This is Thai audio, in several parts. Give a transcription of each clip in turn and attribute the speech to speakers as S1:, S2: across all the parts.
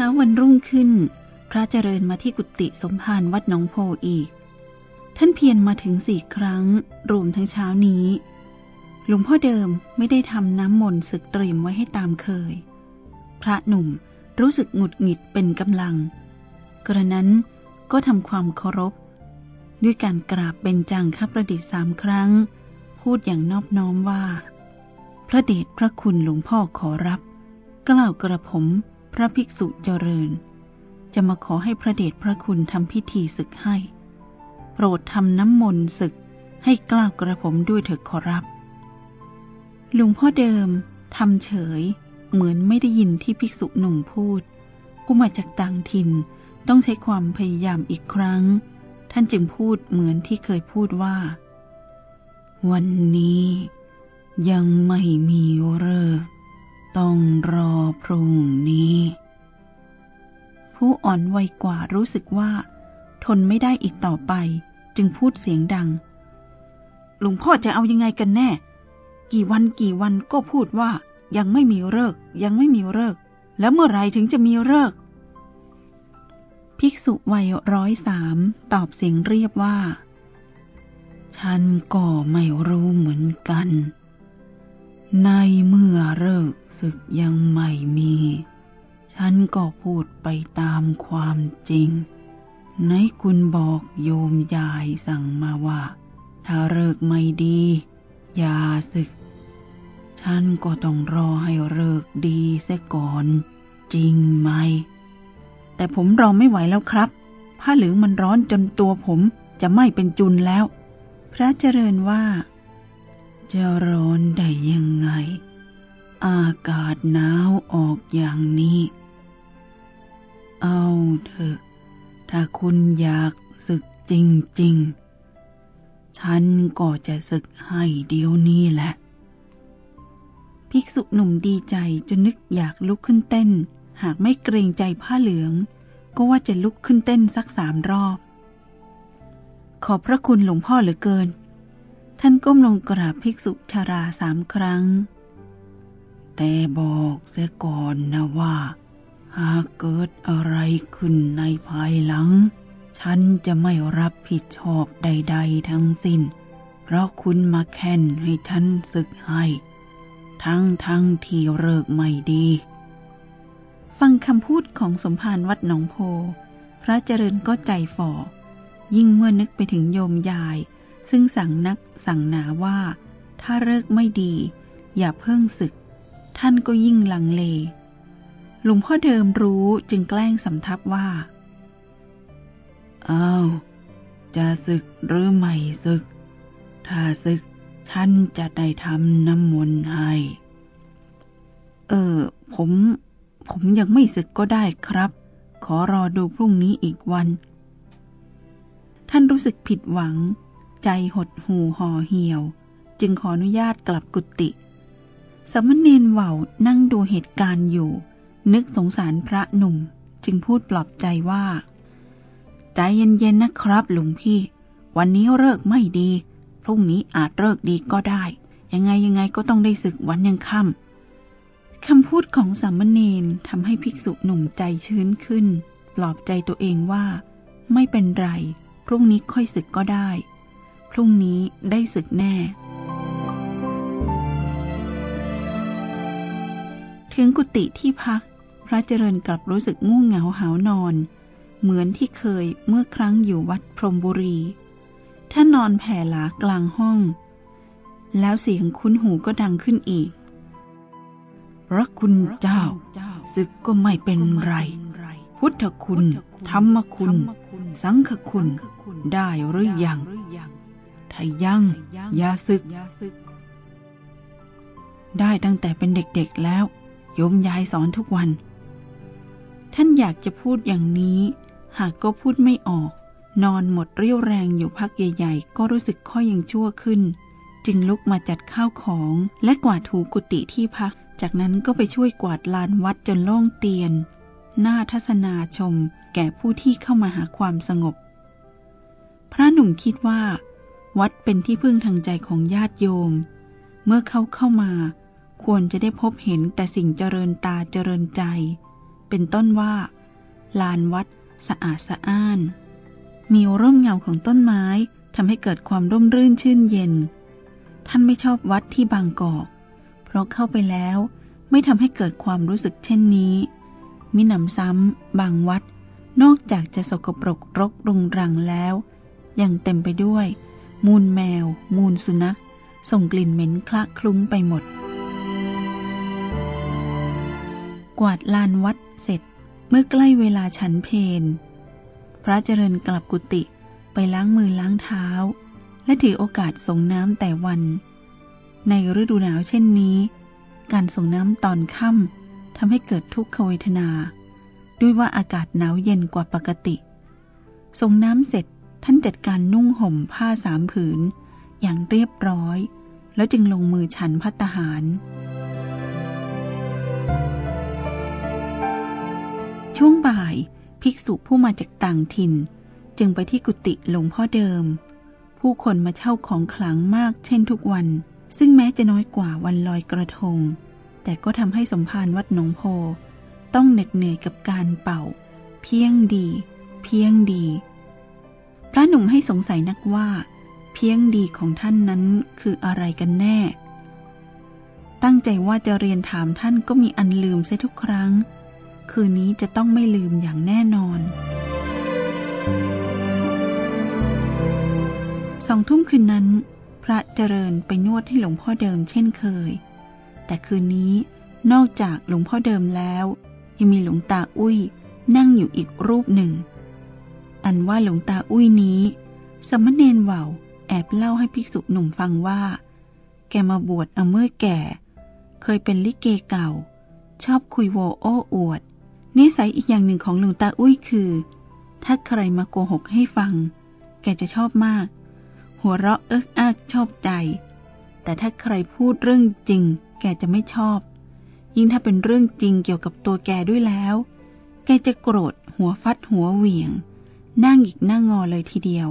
S1: ช้าวันรุ่งขึ้น พระเจริญมาที่กุฏิสมภารวัดหนองโพอีก ท่านเพียรมาถึงสี่ครั้ง รวมทั้งเช้านี้ หลวงพ่อเดิมไม่ได้ทำน้ำมนต์ศึกเตรียมไว้ให้ตามเคย พระหนุ่มรู้สึกหงุดหงิดเป็นกำลัง กระนั้นก็ทำความเคารพ ด้วยการกราบเป็นจังคับประดิษฐ์สามครั้ง พูดอย่างนอบน้อมว่า พระเดชพระคุณหลวงพ่อขอรับ กล่าวกระผม พระภิกษุเจริญ จะมาขอให้พระเดชพระคุณทำพิธีศึกให้ โปรดทำน้ำมนต์ศึกให้กล้าวกระผมด้วยเถิดขอรับหลวงพ่อเดิมทำเฉย เหมือนไม่ได้ยินที่ภิกษุหนุ่มพูด ผู้มาจากต่างถิ่นต้องใช้ความพยายามอีกครั้ง ท่านจึงพูดเหมือนที่เคยพูดว่า วันนี้ยังไม่มีเลิก ต้องรอพรุ่งนี้ ผู้อ่อนวัยกว่ารู้สึกว่า ทนไม่ได้อีกต่อไป จึงพูดเสียงดัง หลวงพ่อจะเอายังไงกันแน่ กี่วันกี่วันก็พูดว่ายังไม่มีเลิก ยังไม่มีเลิก แล้วเมื่อไรถึงจะมีเลิก ภิกษุวัยร้อยสามตอบเสียงเรียบว่า ฉันก็ไม่รู้เหมือนกัน ในเมื่อเลิกศึกยังไม่มี ฉันก็พูดไปตามความจริงในคุณบอกโยมยายสั่งมาว่า ถ้าเลิกไม่ดี อย่าศึก ฉันก็ต้องรอให้เลิกดีเสียก่อน จริงไหม แต่ผมรอไม่ไหวแล้วครับ ผ้าเหลืองมันร้อนจนตัวผมจะไม่เป็นจุนแล้ว พระเจริญว่า จะร้อนได้ยังไง อากาศหนาวออกอย่างนี้ เอาเถอะ ถ้าคุณอยากศึกจริง ๆ ฉันก็จะศึกให้เดี๋ยวนี้แหละ ภิกษุหนุ่มดีใจจนนึกอยากลุกขึ้นเต้น หากไม่เกรงใจผ้าเหลือง ก็ว่าจะลุกขึ้นเต้นสักสามรอบ ขอบพระคุณหลวงพ่อเหลือเกิน ท่านก้มลงกราบภิกษุชาราสามครั้ง แต่บอกเสียก่อนนะว่า หากเกิดอะไรขึ้นในภายหลัง ฉันจะไม่รับผิดชอบใด ๆ ทั้งสิ้น เพราะคุณมาแค่นให้ฉันศึกให้ ทั้งทั้งที่เลิกไม่ดี ฟังคำพูดของสมภารวัดหนองโพ พระเจริญก็ใจฝ่อ ยิ่งเมื่อนึกไปถึงโยมยาย ซึ่งสั่งนักสั่งหนาว่า ถ้าเลิกไม่ดี อย่าเพิ่งศึก ท่านก็ยิ่งลังเล หลวงพ่อเดิมรู้จึงแกล้งสำทับว่าอ้าวจะศึกหรือไม่ศึก ถ้าศึกท่านจะได้ทำน้ำมนต์ให้ เออ ผม ผมยังไม่ศึกก็ได้ครับ ขอรอดูพรุ่งนี้อีกวัน ท่านรู้สึกผิดหวัง ใจหดหูห่อเหี่ยว จึงขออนุญาตกลับกุฏิสมณเณรเหว่านั่งดูเหตุการณ์อยู่ นึกสงสารพระหนุ่มจึงพูดปลอบใจว่า ใจเย็นๆนะครับหลวงพี่ วันนี้เลิกไม่ดี พรุ่งนี้อาจเลิกดีก็ได้ ยังไงยังไงก็ต้องได้ศึกวันยังค่ำคำพูดของสามเณรทำให้ภิกษุหนุ่มใจชื้นขึ้น ปลอบใจตัวเองว่า ไม่เป็นไร พรุ่งนี้ค่อยศึกก็ได้ รุ่งนี้ได้ศึกแน่ ถึงกุฏิที่พัก พระเจริญกลับรู้สึกง่วงเหงาหานอน เหมือนที่เคยเมื่อครั้งอยู่วัดพรมบุรี ท่านนอนแผ่หลากลางห้อง แล้วเสียงคุ้นหูก็ดังขึ้นอีก พระคุณเจ้าศึกก็ไม่เป็นไร พุทธคุณ ธรรมคุณ สังฆคุณ ได้หรือยัง ถ้ยั่งยาศึก ได้ตั้งแต่เป็นเด็กๆแล้วโยมยายสอนทุกวัน ท่านอยากจะพูดอย่างนี้ หากก็พูดไม่ออก นอนหมดเรี่ยวแรงอยู่พักใหญ่ๆ ก็รู้สึกข้อยังชั่วขึ้น จึงลุกมาจัดข้าวของและกวาดถูกุฏิที่พัก จากนั้นก็ไปช่วยกวาดลานวัดจนโล่งเตียน หน้าทัศนาชมแก่ผู้ที่เข้ามาหาความสงบ พระหนุ่มคิดว่า วัดเป็นที่พึ่งทางใจของญาติโยม เมื่อเขาเข้ามา ควรจะได้พบเห็นแต่สิ่งเจริญตาเจริญใจ เป็นต้นว่า ลานวัดสะอาดสะอ้าน มีร่มเงาของต้นไม้ทำให้เกิดความร่มรื่นชื่นเย็น ท่านไม่ชอบวัดที่บางกอก เพราะเข้าไปแล้วไม่ทำให้เกิดความรู้สึกเช่นนี้ มิหนำซ้ำบางวัด นอกจากจะสกปรกรกรุงรังแล้ว ยังเต็มไปด้วย มูลแมว มูลสุนัข ส่งกลิ่นเหม็นคละคลุ้งไปหมด กวาดลานวัดเสร็จเมื่อใกล้เวลาฉันเพนพระเจริญกลับกุฏิไปล้างมือล้างเท้า และถือโอกาสส่งน้ำแต่วัน ในฤดูหนาวเช่นนี้ การส่งน้ำตอนค่ำทำให้เกิดทุกขเวทนา ด้วยว่าอากาศหนาวเย็นกว่าปกติ ส่งน้ำเสร็จ ท่านจัดการนุ่งห่มผ้าสามผืน อย่างเรียบร้อย แล้วจึงลงมือฉันพัตหาร ช่วงบ่ายภิกษุผู้มาจากต่างถิ่น จึงไปที่กุฏิหลวงพ่อเดิม ผู้คนมาเช่าของขลังมากเช่นทุกวัน ซึ่งแม้จะน้อยกว่าวันลอยกระทง แต่ก็ทำให้สมภารวัดหนองโพ ต้องเหน็ดเหนื่อยกับการเป่า เพียงดี เพียงดี พระหนุ่มให้สงสัยนักว่า เพียงดีของท่านนั้นคืออะไรกันแน่ ตั้งใจว่าจะเรียนถามท่านก็มีอันลืมเสียทุกครั้ง คืนนี้จะต้องไม่ลืมอย่างแน่นอนสองทุ่มคืนนั้น พระเจริญไปนวดให้หลวงพ่อเดิมเช่นเคย แต่คืนนี้นอกจากหลวงพ่อเดิมแล้ว ยังมีหลวงตาอุ้ยนั่งอยู่อีกรูปหนึ่ง อันว่าหลวงตาอุ้ยนี้ สมณเณรเว่าแอบเล่าให้ภิกษุหนุ่มฟังว่า แกมาบวชเอาเมื่อแก่ เคยเป็นลิเกเก่า ชอบคุยโวโอ้อวด นิสัยอีกอย่างหนึ่งของหลวงตาอุ้ยคือ ถ้าใครมาโกหกให้ฟัง แกจะชอบมาก หัวเราะเอิกอักชอบใจ แต่ถ้าใครพูดเรื่องจริง แกจะไม่ชอบ ยิ่งถ้าเป็นเรื่องจริงเกี่ยวกับตัวแกด้วยแล้ว แกจะโกรธหัวฟัดหัวเหวี่ยง นั่งหยิกหน้างอเลยทีเดียว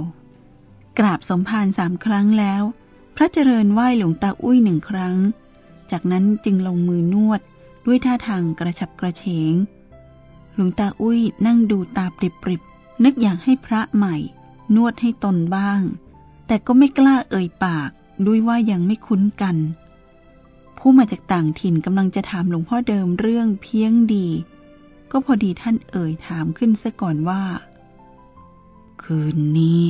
S1: กราบสมภารสามครั้งแล้ว พระเจริญไหว้หลวงตาอุ้ยหนึ่งครั้ง จากนั้นจึงลงมือนวดด้วยท่าทางกระฉับกระเฉง หลวงตาอุ้ยนั่งดูตาปริบๆ นึกอยากให้พระใหม่ นวดให้ตนบ้าง แต่ก็ไม่กล้าเอ่ยปากด้วยว่ายังไม่คุ้นกัน ผู้มาจากต่างถิ่นกำลังจะถามหลวงพ่อเดิมเรื่องเพียงดี ก็พอดีท่านเอ่ยถามขึ้นซะก่อนว่า คืนนี้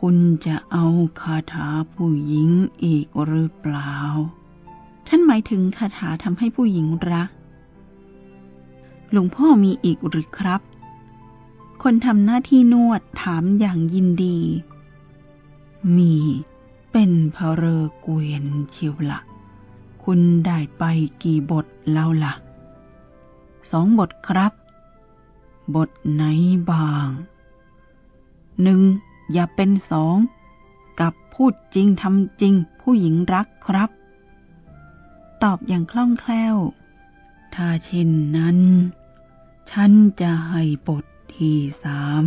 S1: คุณจะเอาคาถาผู้หญิงอีกหรือเปล่า ท่านหมายถึงคาถาทำให้ผู้หญิงรัก หลวงพ่อมีอีกหรือครับ คนทำหน้าที่นวดถามอย่างยินดี มีเป็นพระเรเกวียนเชียวละคุณได้ไปกี่บทแล้วละ่ะสองบทครับ บทไหนบ้าง หนึ่งอย่าเป็นสองกับพูดจริงทำจริง ผู้หญิงรักครับ ตอบอย่างคล่องแคล่ว ถ้าเช่นนั้น ฉันจะให้บทที่สาม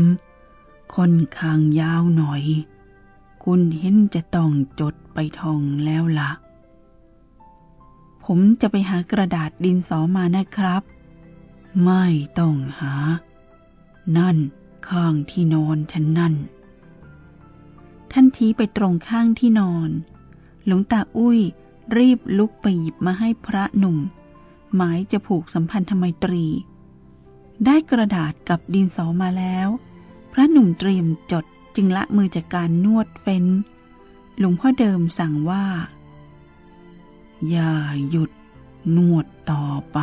S1: ค่อนข้างยาวหน่อย คุณเห็นจะต้องจดไปท่องแล้วละ่ะ ผมจะไปหากระดาษดินสอมานะครับ ไม่ต้องหา นั่น ข้างที่นอนฉันนั่น ท่านชี้ไปตรงข้างที่นอน หลวงตาอุ้ยรีบลุกไปหยิบมาให้พระหนุ่ม หมายจะผูกสัมพันธไมตรี ได้กระดาษกับดินสอมาแล้ว พระหนุ่มเตรียมจดจึงละมือจากการนวดเฟ้น หลวงพ่อเดิมสั่งว่า อย่าหยุดนวดต่อไป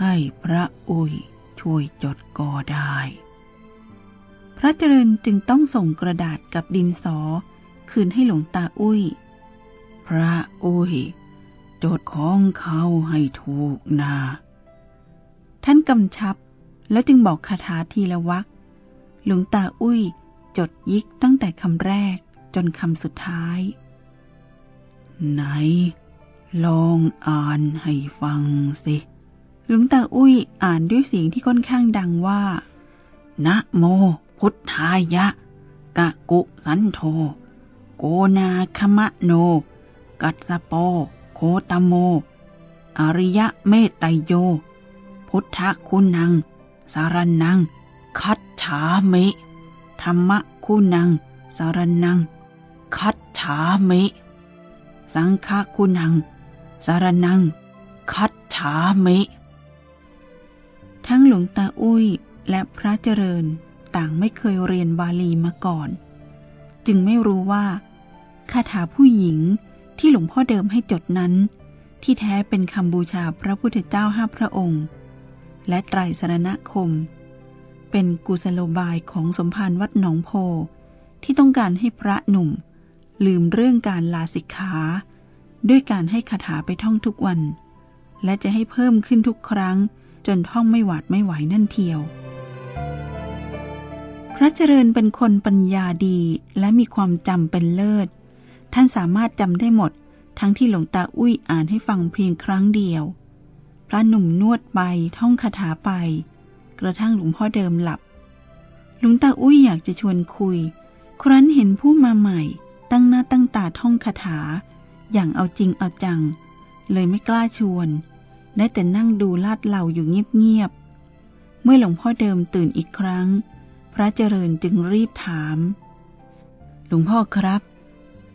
S1: ให้พระอุ้ยช่วยจดก็ได้ พระเจริญจึงต้องส่งกระดาษกับดินสอ คืนให้หลวงตาอุ้ย พระอุ้ยจดของเขาให้ถูกนา ท่านกำชับแล้วจึงบอกคาถาทีละวักหลวงตาอุ้ย จดยิกตั้งแต่คำแรกจนคำสุดท้าย ไหน ลองอ่านให้ฟังสิหลวงตาอุ้ยอ่านด้วยเสียงที่ค่อนข้างดังว่า นะโม พุทธายะ กะกุสันโธโกนาคมะโน กัสสโป โคตโม อริยะเมตไตโย พุทธคุณัง สารนัง คัดฉามิธรรมคุณัง สารนัง คัดฉามิ สังฆคุณัง สารนัง คัดฉามิ ทั้งหลวงตาอุ้ยและพระเจริญ ต่างไม่เคยเรียนบาลีมาก่อน จึงไม่รู้ว่าคาถาผู้หญิงที่หลวงพ่อเดิมให้จดนั้น ที่แท้เป็นคำบูชาพระพุทธเจ้าห้าพระองค์ และไตรสรณคม เป็นกุศโลบายของสมภารวัดหนองโพ ที่ต้องการให้พระหนุ่ม ลืมเรื่องการลาสิกขา ด้วยการให้คาถาไปท่องทุกวัน และจะให้เพิ่มขึ้นทุกครั้งจนท่องไม่หวาดไม่ไหวนั่นเทียว พระเจริญเป็นคนปัญญาดีและมีความจำเป็นเลิศ ท่านสามารถจำได้หมด ทั้งที่หลวงตาอุ้ยอ่านให้ฟังเพียงครั้งเดียว พระหนุ่มนวดไปท่องคาถาไป กระทั่งหลวงพ่อเดิมหลับ หลวงตาอุ้ยอยากจะชวนคุย ครั้นเห็นผู้มาใหม่ ตั้งหน้าตั้งตาท่องคาถา อย่างเอาจริงเอาจัง เลยไม่กล้าชวนได้แต่นั่งดูลาดเหล่าอยู่เงียบๆเมื่อหลวงพ่อเดิมตื่นอีกครั้ง ระเจริญจึงรีบถาม หลวงพ่อครับ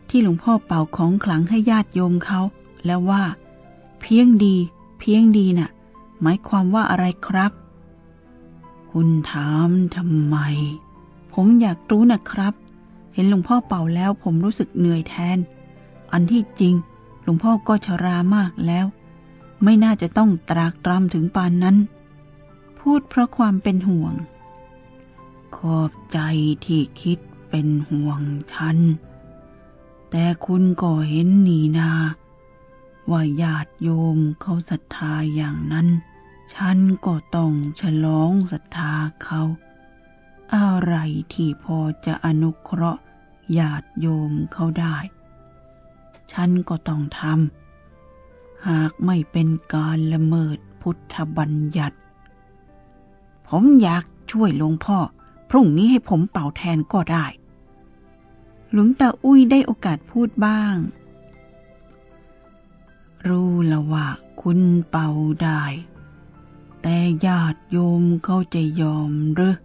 S1: ที่หลวงพ่อเป่าของขลังให้ญาติโยมเขาแล้วว่า เพียงดี เพียงดีน่ะ หมายความว่าอะไรครับ คุณถามทำไม ผมอยากรู้นะครับ เห็นหลวงพ่อเป่าแล้วผมรู้สึกเหนื่อยแทน อันที่จริง หลวงพ่อก็ชรามากแล้ว ไม่น่าจะต้องตรากตรำถึงปานนั้น พูดเพราะความเป็นห่วง ขอบใจที่คิดเป็นห่วงฉัน แต่คุณก็เห็นนีนา ว่าญาติโยมเขาศรัทธาอย่างนั้น ฉันก็ต้องฉลองศรัทธาเขา อะไรที่พอจะอนุเคราะห์ญาติโยมเขาได้ ฉันก็ต้องทำ หากไม่เป็นการละเมิดพุทธบัญญัติ ผมอยากช่วยหลวงพ่อ รุ่งนี้ให้ผมเป่าแทนก็ได้ หลวงตาอุ้ยได้โอกาสพูดบ้าง รู้ละว่าคุณเป่าได้ แต่ญาติโยมเขาจะยอมหรือ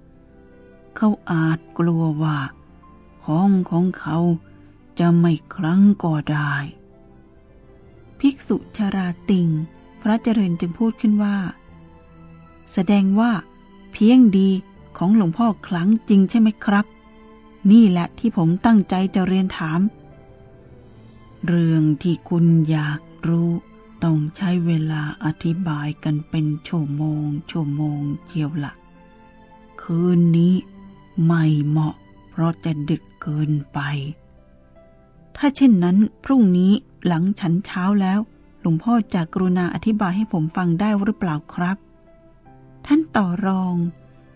S1: เขาอาจกลัวว่า ของของเขาจะไม่ครั้งก็ได้ ภิกษุชาราติง พระเจริญจึงพูดขึ้นว่า แสดงว่าเพียงดี ของหลวงพ่อครั้งจริงใช่ไหมครับ นี่แหละที่ผมตั้งใจจะเรียนถาม เรื่องที่คุณอยากรู้ต้องใช้เวลาอธิบายกันเป็นชั่วโมง ชั่วโมงเจียวละคืนนี้ไม่เหมาะ เพราะจะดึกเกินไป ถ้าเช่นนั้น พรุ่งนี้หลังฉันเช้าแล้ว หลวงพ่อจะกรุณาอธิบายให้ผมฟังได้หรือเปล่าครับ ท่านต่อรอง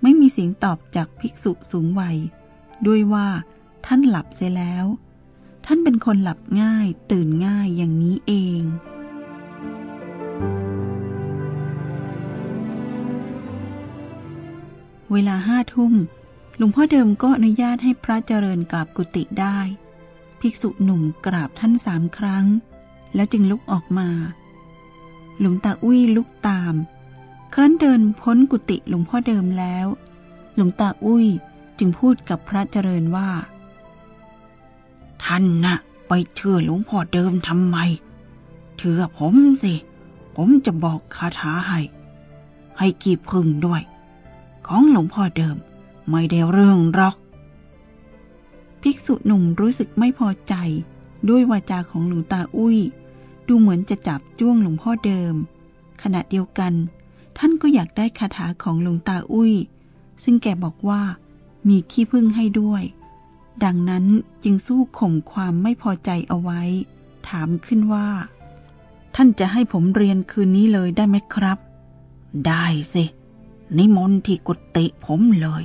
S1: ไม่มีเสียงตอบจากภิกษุสูงวัย ด้วยว่า ท่านหลับเสียแล้ว ท่านเป็นคนหลับง่ายตื่นง่ายอย่างนี้เอง เวลาห้าทุ่มหลวงพ่อเดิมก็อนุญาตให้พระเจริญกราบกุฏิได้ ภิกษุหนุ่มกราบท่านสามครั้ง แล้วจึงลุกออกมา หลวงตาอุ้ยลุกตาม ครั้นเดินพ้นกุฏิหลวงพ่อเดิมแล้ว หลวงตาอุ้ยจึงพูดกับพระเจริญว่า ท่านนะ่ะ ไปเชื่อหลวงพ่อเดิมทำไมเชื่อผมสิ ผมจะบอกคาถาให้ ให้กีบพึ่งด้วย ของหลวงพ่อเดิมไม่ได้เรื่องหรอก ภิกษุหนุ่มรู้สึกไม่พอใจด้วยวาจาของหลวงตาอุ้ย ดูเหมือนจะจับจ้วงหลวงพ่อเดิม ขณะเดียวกัน ท่านก็อยากได้คาถาของหลวงตาอุ้ย ซึ่งแกบอกว่ามีขี้พึ่งให้ด้วย ดังนั้นจึงสู้ข่มความไม่พอใจเอาไว้ ถามขึ้นว่า ท่านจะให้ผมเรียนคืนนี้เลยได้ไหมครับ ได้สิ นิมนต์ที่กุฏิผมเลย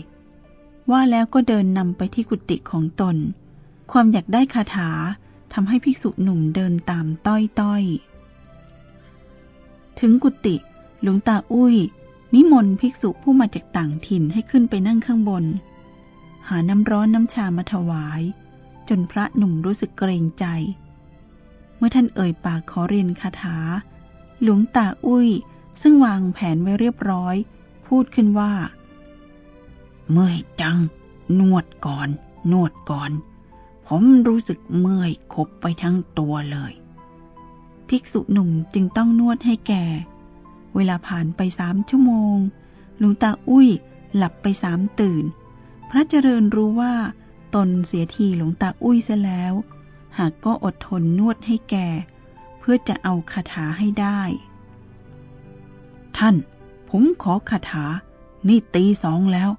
S1: ว่าแล้วก็เดินนำไปที่กุฏิของตน ความอยากได้คาถาทำให้ภิกษุหนุ่มเดินตามต้อยต้อยถึงกุฏิ หลวงตาอุ้ย นิมนต์ภิกษุผู้มาจากต่างถิ่นให้ขึ้นไปนั่งข้างบน หาน้ำร้อนน้ำชามาถวาย จนพระหนุ่มรู้สึกเกรงใจ เมื่อท่านเอ่ยปากขอเรียนคาถา หลวงตาอุ้ย ซึ่งวางแผนไว้เรียบร้อย พูดขึ้นว่า
S2: เมื่อยจัง นวดก่อน นวดก่อน ผมรู้สึกเมื่อยคบไปทั้งตัวเลย
S1: ภิกษุหนุ่มจึงต้องนวดให้แก่ เวลาผ่านไปสามชั่วโมง หลวงตาอุ้ยหลับไปสามตื่น พระเจริญรู้ว่า ตนเสียทีหลวงตาอุ้ยเสียแล้ว หากก็อดทนนวดให้แก่ เพื่อจะเอาคาถาให้ได้
S2: ท่าน ผมขอคาถา นี่ตีสองแล้ว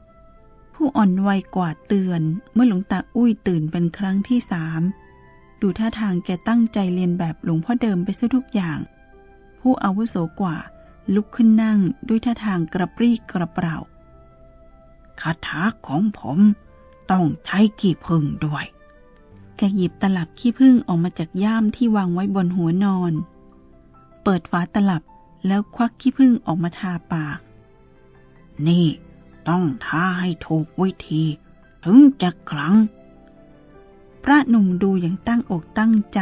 S1: ผู้อ่อนวัยกว่าเตือน เมื่อหลวงตาอุ้ยตื่นเป็นครั้งที่สามดูท่าทางแกตั้งใจเรียนแบบหลวงพ่อเดิมไปซะทุกอย่าง ผู้อาวุโสกว่า ลุกขึ้นนั่งด้วยท่าทางกระปรี้กระเปร่า
S2: คาถาของผมต้องใช้ขี้ผึ้งด้วย
S1: แกหยิบตลับขี้ผึ้งออกมาจากย่ามที่วางไว้บนหัวนอน เปิดฝาตลับแล้วควักขี้ผึ้งออกมาทาปาก
S2: นี่ต้องทาให้ถูกวิธี ถึงจะคลัง
S1: พระหนุ่มดูอย่างตั้งอกตั้งใจ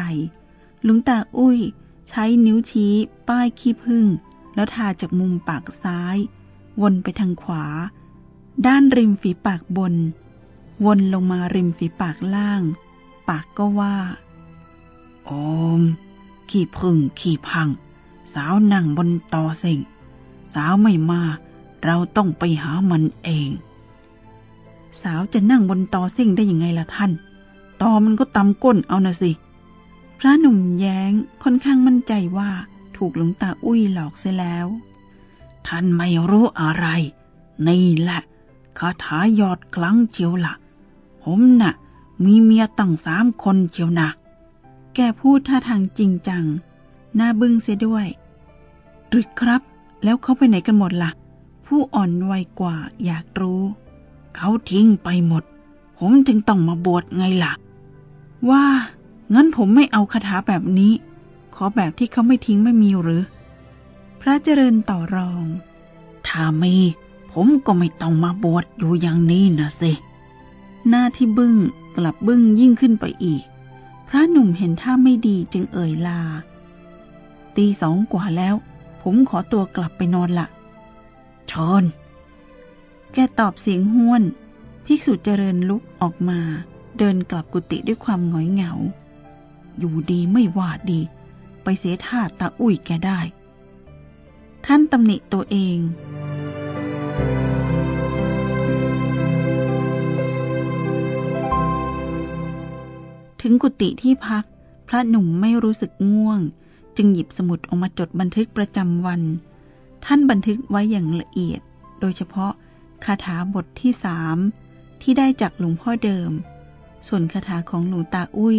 S1: หลุงตาอุ้ยใช้นิ้วชี้ป้ายขี้ผึ้ง แล้วทาจากมุมปากซ้าย วนไปทางขวา ด้านริมฝีปากบน วนลงมาริมฝีปากล่าง ปากก็ว่า
S2: โอม ขี้พึ่งขี้พัง สาวนั่งบนตอเสิงสาวไม่มา เราต้องไปหามันเอง
S1: สาวจะนั่งบนตอเส้งได้ยังไงล่ะท่าน ตอมันก็ตำก้นเอานะสิ พระหนุ่มแย้งค่อนข้างมั่นใจว่า ถูกหลวงตาอุ้ยหลอกเสียแล้ว
S2: ท่านไม่รู้อะไร นี่แหละคาถายอดคลังเชียวละ่ะ ผมนะ่ะ มีเมียตั้งสามคนเชียวนะ
S1: แกพูดท่าทางจริงจัง หน้าบึ้งเสียด้วย หรือครับ แล้วเขาไปไหนกันหมดละ่ะ ผู้อ่อนวัยกว่าอยากรู้
S2: เขาทิ้งไปหมด ผมถึงต้องมาบวชไงล่ะ
S1: ว่า งั้นผมไม่เอาคาถาแบบนี้ ขอแบบที่เขาไม่ทิ้งไม่มีหรือ พระเจริญต่อรอง
S2: ถ้ามี ผมก็ไม่ต้องมาบวชอยู่อย่างนี้นะสิ
S1: หน้าที่บึ้งกลับบึ้งยิ่งขึ้นไปอีก พระหนุ่มเห็นท่าไม่ดีจึงเอ่ยลา ตีสองกว่าแล้ว ผมขอตัวกลับไปนอนละ
S2: เชิญ
S1: แกตอบเสียงห้วนภิกษุเจริญลุกออกมา เดินกลับกุฏิด้วยความหงอยเหงา อยู่ดีไม่ว่าดี ไปเสียท่าตาอุ้ยแกได้ ท่านตำหนิตัวเอง ถึงกุฏิที่พัก พระหนุ่มไม่รู้สึกง่วง จึงหยิบสมุดออกมาจดบันทึกประจำวัน ท่านบันทึกไว้อย่างละเอียด โดยเฉพาะคาถาบทที่สามที่ได้จากหลวงพ่อเดิม ส่วนคาถาของหลวงตาอุ้ย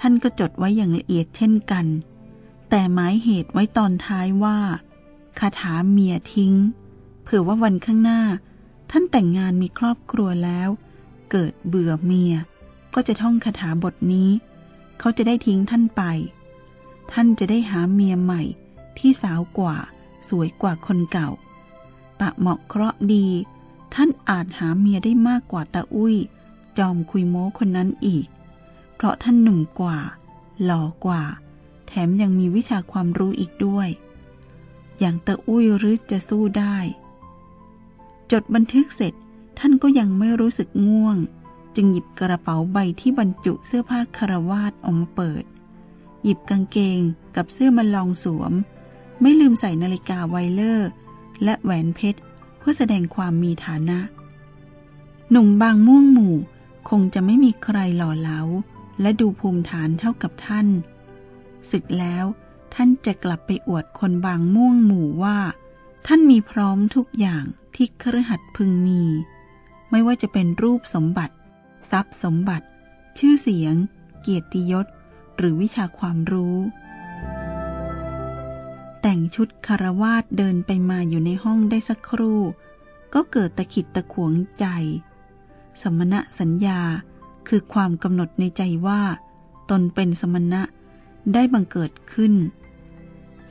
S1: ท่านก็จดไว้อย่างละเอียดเช่นกัน แต่หมายเหตุไว้ตอนท้ายว่าคาถาเมียทิ้ง เผื่อว่าวันข้างหน้า ท่านแต่งงานมีครอบครัวแล้ว เกิดเบื่อเมีย ก็จะท่องคาถาบทนี้ เขาจะได้ทิ้งท่านไป ท่านจะได้หาเมียใหม่ ที่สาวกว่าสวยกว่าคนเก่า ปะเหมาะเคราะห์ดี ท่านอาจหาเมียได้มากกว่าตาอุ้ย จอมคุยโม้คนนั้นอีก เพราะท่านหนุ่มกว่า หล่อกว่า แถมยังมีวิชาความรู้อีกด้วย อย่างตะอุ้ยหรือจะสู้ได้ จดบันทึกเสร็จท่านก็ยังไม่รู้สึกง่วง จึงหยิบกระเป๋าใบที่บรรจุเสื้อผ้าคารวาสออกมาเปิด หยิบกางเกงกับเสื้อมาลองสวม ไม่ลืมใส่นาฬิกาไวเลอร์ และแหวนเพชร เพื่อแสดงความมีฐานะ หนุ่มบางม่วงหมู่คงจะไม่มีใครหล่อเหลา และดูภูมิฐานเท่ากับท่าน ศึกแล้ว ท่านจะกลับไปอวดคนบางม่วงหมู่ว่า ท่านมีพร้อมทุกอย่างที่ครหัดพึงมี ไม่ว่าจะเป็นรูปสมบัติ ทรัพย์สมบัติ ชื่อเสียง เกียรติยศ หรือวิชาความรู้ แต่งชุดคารวาสเดินไปมาอยู่ในห้องได้สักครู่ ก็เกิดตะขิดตะขวงใจ สมณะสัญญาคือความกำหนดในใจว่า ตนเป็นสมณะ ได้บังเกิดขึ้น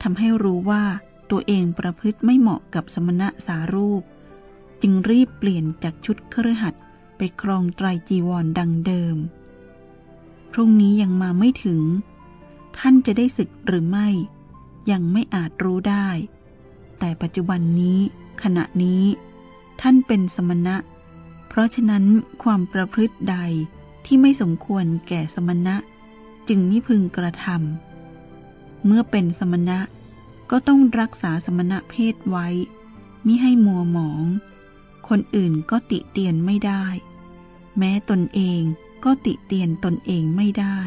S1: ทำให้รู้ว่าตัวเองประพฤติไม่เหมาะกับสมณะสารูป จึงรีบเปลี่ยนจากชุดเครือหัดไปครองไตรจีวรดังเดิม พรุ่งนี้ยังมาไม่ถึง ท่านจะได้ศึกหรือไม่ ยังไม่อาจรู้ได้ แต่แต่ปัจจุบันนี้ขณะนี้ ท่านเป็นสมณะ เพราะฉะนั้นความประพฤติใดที่ไม่สมควรแก่สมณะ จึงมิพึงกระทำเมื่อเป็นสมณะก็ต้องรักษาสมณะเพศไว้ มิให้มัวหมอง คนอื่นก็ติเตียนไม่ได้ แม้ตนเองก็ติเตียนตนเองไม่ได้